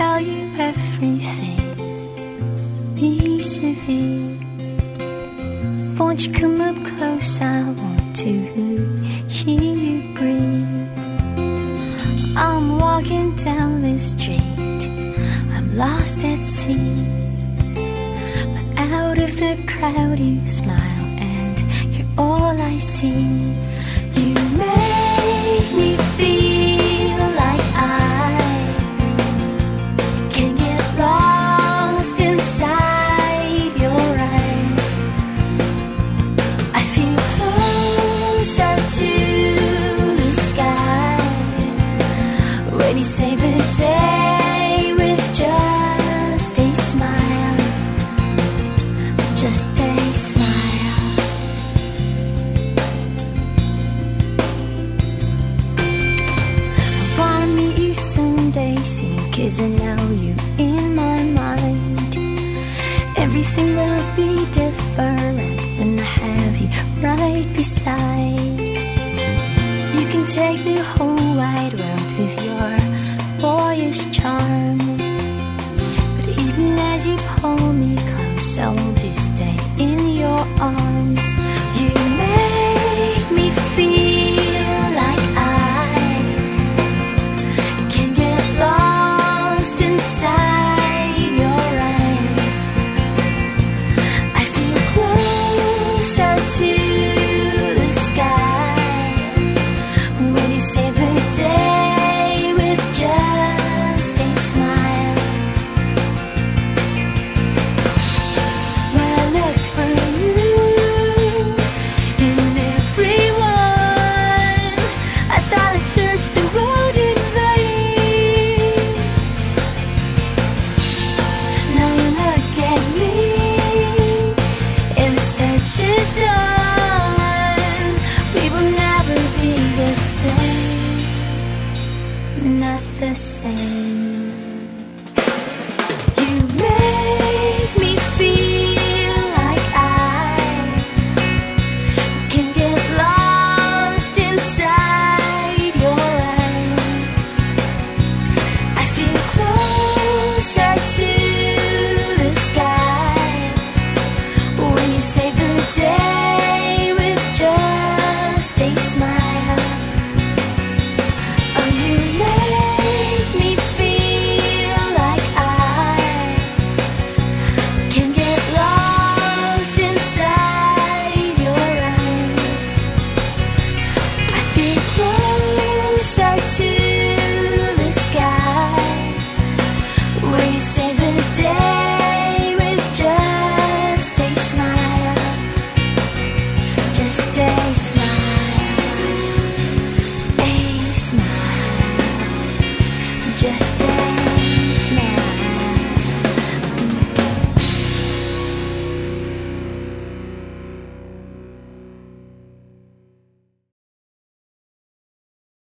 tell you everything. Vis-a-vis. Won't you come up close? I want to hear you breathe. I'm walking down the street. I'm lost at sea. But out of the crowd, you smile, and you're all I see. You make someday soon, cause I know you in my mind. Everything will be different when I have you right beside. You can take the whole wide world with your boyish charm. But even as you pull me close, I want to stay in your arms. not the same. stay smile, a smile, just a smile.